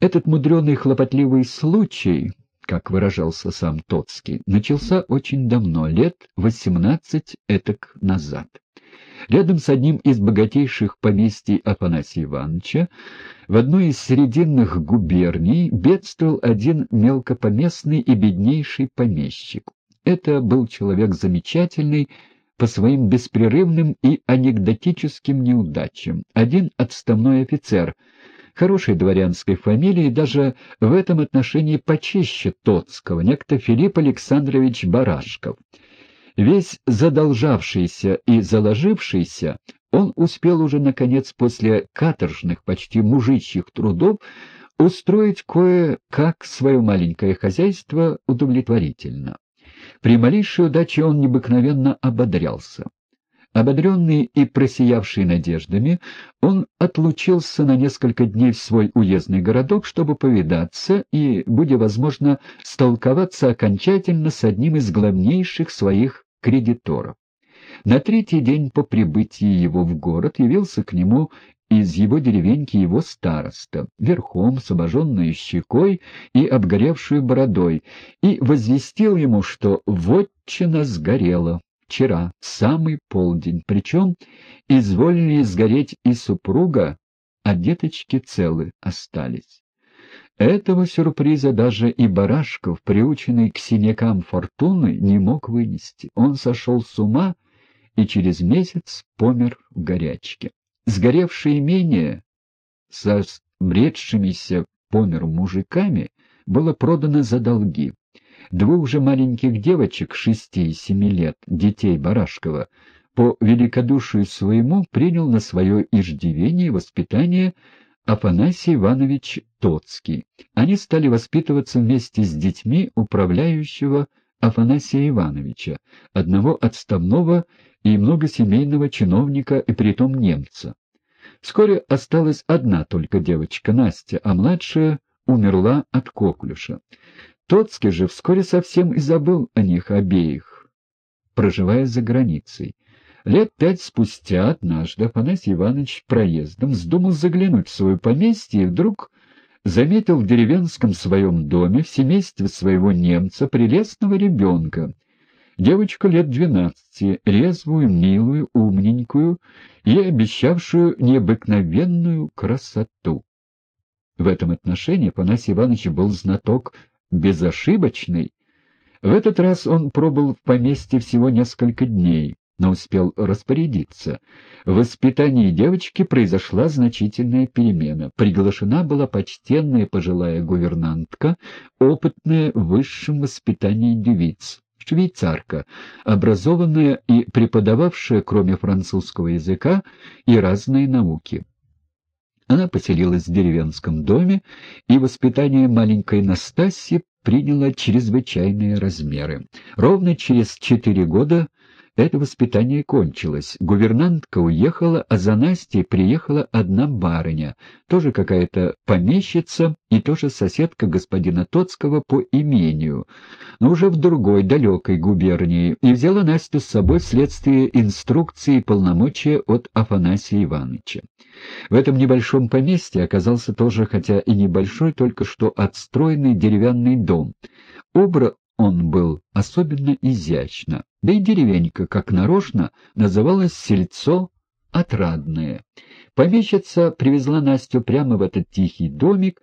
Этот мудреный хлопотливый случай, как выражался сам Тоцкий, начался очень давно, лет восемнадцать этак назад. Рядом с одним из богатейших поместий Афанасия Ивановича в одной из срединных губерний бедствовал один мелкопоместный и беднейший помещик. Это был человек замечательный по своим беспрерывным и анекдотическим неудачам, один отставной офицер — хорошей дворянской фамилии, даже в этом отношении почище Тоцкого, некто Филипп Александрович Барашков. Весь задолжавшийся и заложившийся, он успел уже, наконец, после каторжных, почти мужичьих трудов, устроить кое-как свое маленькое хозяйство удовлетворительно. При малейшей удаче он необыкновенно ободрялся. Ободренный и просиявший надеждами, он отлучился на несколько дней в свой уездный городок, чтобы повидаться и, будь возможно, столковаться окончательно с одним из главнейших своих кредиторов. На третий день по прибытии его в город явился к нему из его деревеньки его староста, верхом, с обожженной щекой и обгоревшей бородой, и возвестил ему, что вотчина сгорела, вчера, в самый полдень, причем изволили сгореть и супруга, а деточки целы остались. Этого сюрприза даже и Барашков, приученный к синякам фортуны, не мог вынести. Он сошел с ума и через месяц помер в горячке. Сгоревшее имение со бредшимися помер мужиками было продано за долги. Двух же маленьких девочек шести и семи лет, детей Барашкова, по великодушию своему принял на свое иждивение и воспитание Афанасий Иванович Тоцкий. Они стали воспитываться вместе с детьми управляющего Афанасия Ивановича, одного отставного и многосемейного чиновника и притом немца. Вскоре осталась одна только девочка Настя, а младшая умерла от коклюша. Тоцкий же вскоре совсем и забыл о них обеих, проживая за границей. Лет пять спустя однажды Афанасий Иванович проездом вздумал заглянуть в свое поместье и вдруг заметил в деревенском своем доме в семействе своего немца прелестного ребенка, девочку лет двенадцати, резвую, милую, умненькую и обещавшую необыкновенную красоту. В этом отношении Афанасий Иванович был знаток безошибочный. В этот раз он пробыл в поместье всего несколько дней, но успел распорядиться. В воспитании девочки произошла значительная перемена. Приглашена была почтенная пожилая гувернантка, опытная в высшем воспитании девиц, швейцарка, образованная и преподававшая, кроме французского языка, и разные науки. Она поселилась в деревенском доме, и воспитание маленькой Настасьи приняло чрезвычайные размеры. Ровно через четыре года это воспитание кончилось. Гувернантка уехала, а за Настей приехала одна барыня, тоже какая-то помещица и тоже соседка господина Тоцкого по имению, но уже в другой, далекой губернии, и взяла Настю с собой вследствие инструкции и полномочия от Афанасия Ивановича. В этом небольшом поместье оказался тоже, хотя и небольшой, только что отстроенный деревянный дом. Обра он был особенно изящно, да и деревенька, как нарочно, называлась Сельцо Отрадное. Помещица привезла Настю прямо в этот тихий домик,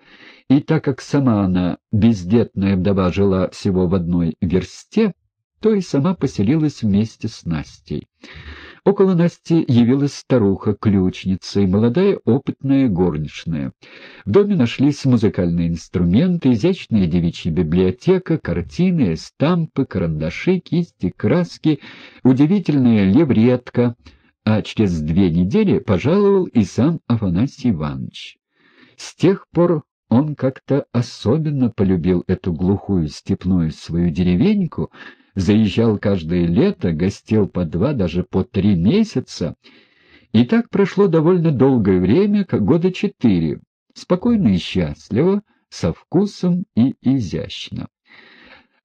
и так как сама она, бездетная вдова, жила всего в одной версте, то и сама поселилась вместе с Настей. Около Насти явилась старуха, ключница и молодая опытная горничная. В доме нашлись музыкальные инструменты, изящная девичья библиотека, картины, стампы, карандаши, кисти, краски, удивительная левретка, а через две недели пожаловал и сам Афанасий Иванович. С тех пор он как-то особенно полюбил эту глухую степную свою деревеньку, заезжал каждое лето, гостил по два, даже по три месяца. И так прошло довольно долгое время, как года четыре, спокойно и счастливо, со вкусом и изящно.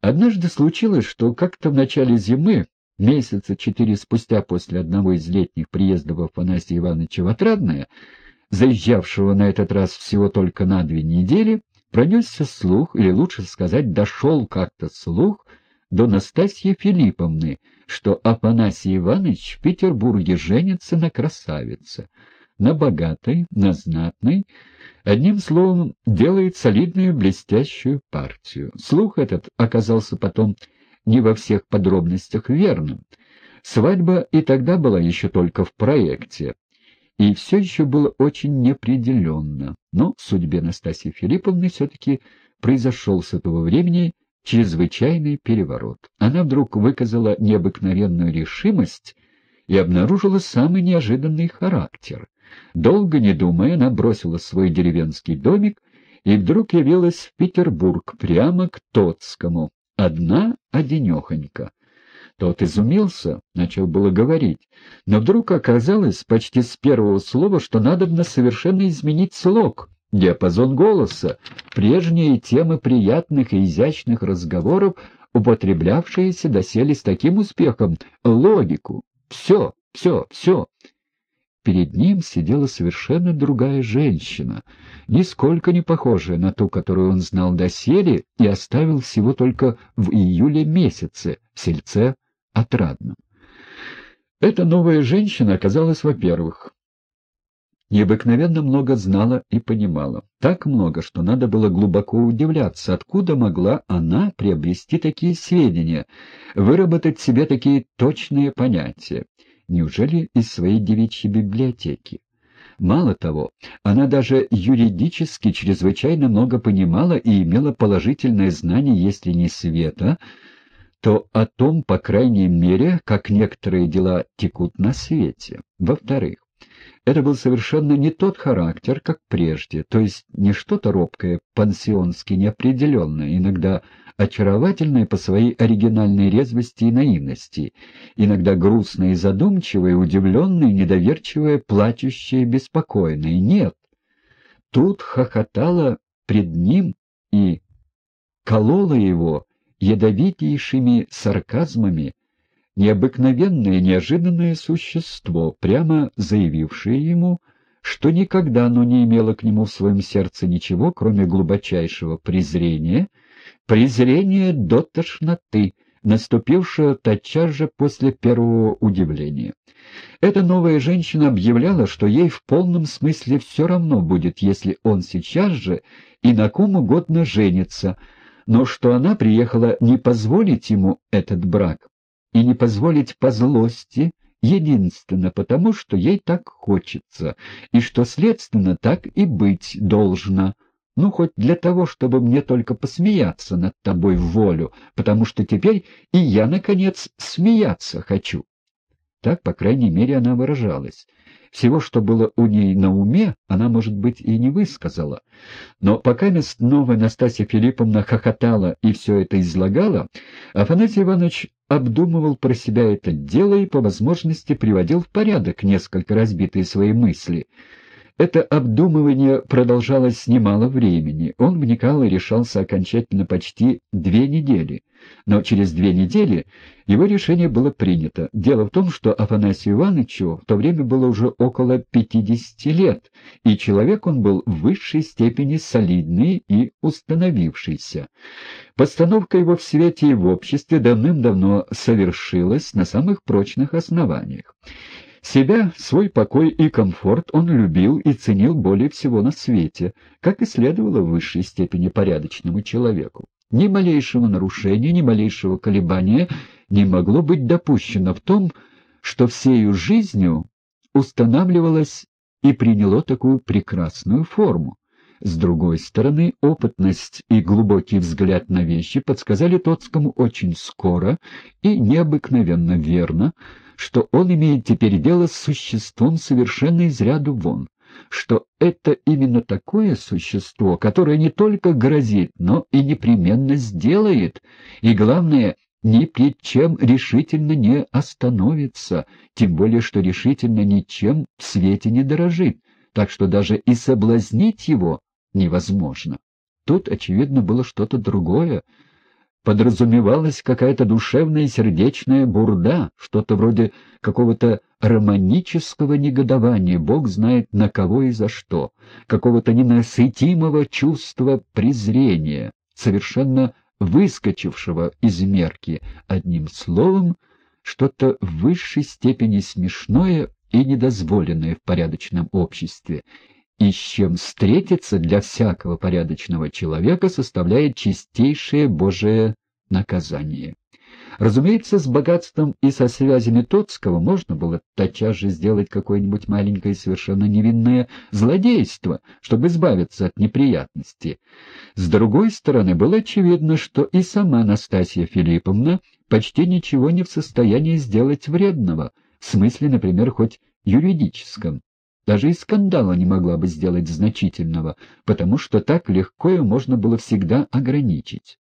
Однажды случилось, что как-то в начале зимы, месяца четыре спустя после одного из летних приездов Афанасия Ивановича в Отрадное, заезжавшего на этот раз всего только на две недели, пронесся слух, или лучше сказать, дошел как-то слух до Настасьи Филипповны, что Афанасий Иванович в Петербурге женится на красавице, на богатой, на знатной, одним словом, делает солидную блестящую партию. Слух этот оказался потом не во всех подробностях верным. Свадьба и тогда была еще только в проекте, и все еще было очень неопределенно, но в судьбе Настасьи Филипповны все-таки произошел с этого времени чрезвычайный переворот. Она вдруг выказала необыкновенную решимость и обнаружила самый неожиданный характер. Долго не думая, она бросила свой деревенский домик и вдруг явилась в Петербург, прямо к Тоцкому, одна одинехонька. Тот изумился, начал было говорить, но вдруг оказалось почти с первого слова, что надо бы совершенно изменить слог, диапазон голоса, прежние темы приятных и изящных разговоров, употреблявшиеся доселе с таким успехом, логику. Все, все, все. Перед ним сидела совершенно другая женщина, нисколько не похожая на ту, которую он знал доселе и оставил всего только в июле месяце в сельце Отрадном. Эта новая женщина оказалась, во-первых, необыкновенно много знала и понимала. Так много, что надо было глубоко удивляться, откуда могла она приобрести такие сведения, выработать себе такие точные понятия. Неужели из своей девичьей библиотеки? Мало того, она даже юридически чрезвычайно много понимала и имела положительное знание, если не света, то о том, по крайней мере, как некоторые дела текут на свете. Во-вторых, это был совершенно не тот характер, как прежде, то есть не что-то робкое, пансионски неопределенное, иногда очаровательное по своей оригинальной резвости и наивности, иногда грустное и задумчивое, удивленное, недоверчивое, плачущее, беспокойное. Нет, тут хохотала пред ним и колола его ядовитейшими сарказмами необыкновенное неожиданное существо, прямо заявившее ему, что никогда оно не имело к нему в своем сердце ничего, кроме глубочайшего презрения, презрения до тошноты, наступившего тотчас же после первого удивления. Эта новая женщина объявляла, что ей в полном смысле все равно будет, если он сейчас же и на ком угодно женится, но что она приехала не позволить ему этот брак и не позволить по злости, единственно потому, что ей так хочется, и что, следственно, так и быть должно. Ну, хоть для того, чтобы мне только посмеяться над тобой в волю, потому что теперь и я, наконец, смеяться хочу. Так, по крайней мере, она выражалась. Всего, что было у ней на уме, она, может быть, и не высказала. Но пока мест новая Настасья Филипповна хохотала и все это излагала, Афанасий Иванович обдумывал про себя это дело и по возможности приводил в порядок несколько разбитые свои мысли — это обдумывание продолжалось немало времени. Он вникал и решался окончательно почти две недели. Но через две недели его решение было принято. Дело в том, что Афанасию Ивановичу в то время было уже около 50 лет, и человек он был в высшей степени солидный и установившийся. Постановка его в свете и в обществе давным-давно совершилась на самых прочных основаниях. Себя, свой покой и комфорт он любил и ценил более всего на свете, как и следовало в высшей степени порядочному человеку. Ни малейшего нарушения, ни малейшего колебания не могло быть допущено в том, что всею жизнью устанавливалось и приняло такую прекрасную форму. С другой стороны, опытность и глубокий взгляд на вещи подсказали Тоцкому очень скоро и необыкновенно верно, что он имеет теперь дело с существом совершенно из ряду вон, что это именно такое существо, которое не только грозит, но и непременно сделает, и, главное, ни перед чем решительно не остановится, тем более что решительно ничем в свете не дорожит, так что даже и соблазнить его невозможно. Тут, очевидно, было что-то другое. Подразумевалась какая-то душевная и сердечная бурда, что-то вроде какого-то романического негодования, Бог знает на кого и за что, какого-то ненасытимого чувства презрения, совершенно выскочившего из мерки, одним словом, что-то в высшей степени смешное и недозволенное в порядочном обществе, и с чем встретиться для всякого порядочного человека составляет чистейшее Божие наказание. Разумеется, с богатством и со связями Тоцкого можно было тотчас же сделать какое-нибудь маленькое совершенно невинное злодейство, чтобы избавиться от неприятности. С другой стороны, было очевидно, что и сама Настасья Филипповна почти ничего не в состоянии сделать вредного, в смысле, например, хоть юридическом. Даже и скандала не могла бы сделать значительного, потому что так легко ее можно было всегда ограничить.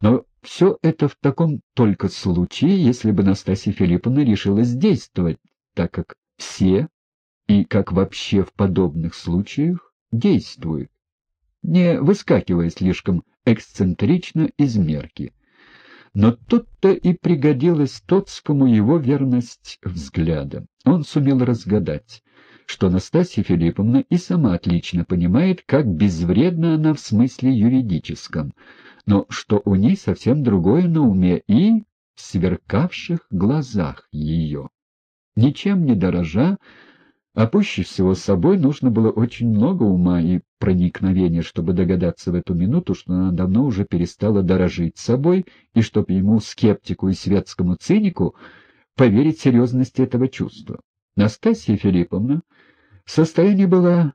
Но все это в таком только случае, если бы Настасья Филипповна решилась действовать, так как все и как вообще в подобных случаях действуют, не выскакивая слишком эксцентрично из мерки. Но тут-то и пригодилась Тоцкому его верность взгляда. Он сумел разгадать, что Настасья Филипповна и сама отлично понимает, как безвредна она в смысле юридическом — но что у ней совсем другое на уме и в сверкавших глазах ее. Ничем не дорожа, а пуще всего собой нужно было очень много ума и проникновения, чтобы догадаться в эту минуту, что она давно уже перестала дорожить собой, и чтобы ему, скептику и светскому цинику, поверить серьезности этого чувства. Настасья Филипповна в состоянии была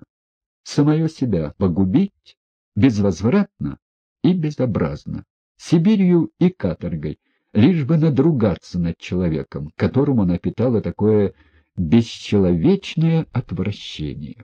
самое себя погубить безвозвратно, и безобразно, Сибирью и каторгой, лишь бы надругаться над человеком, которому она питала такое бесчеловечное отвращение.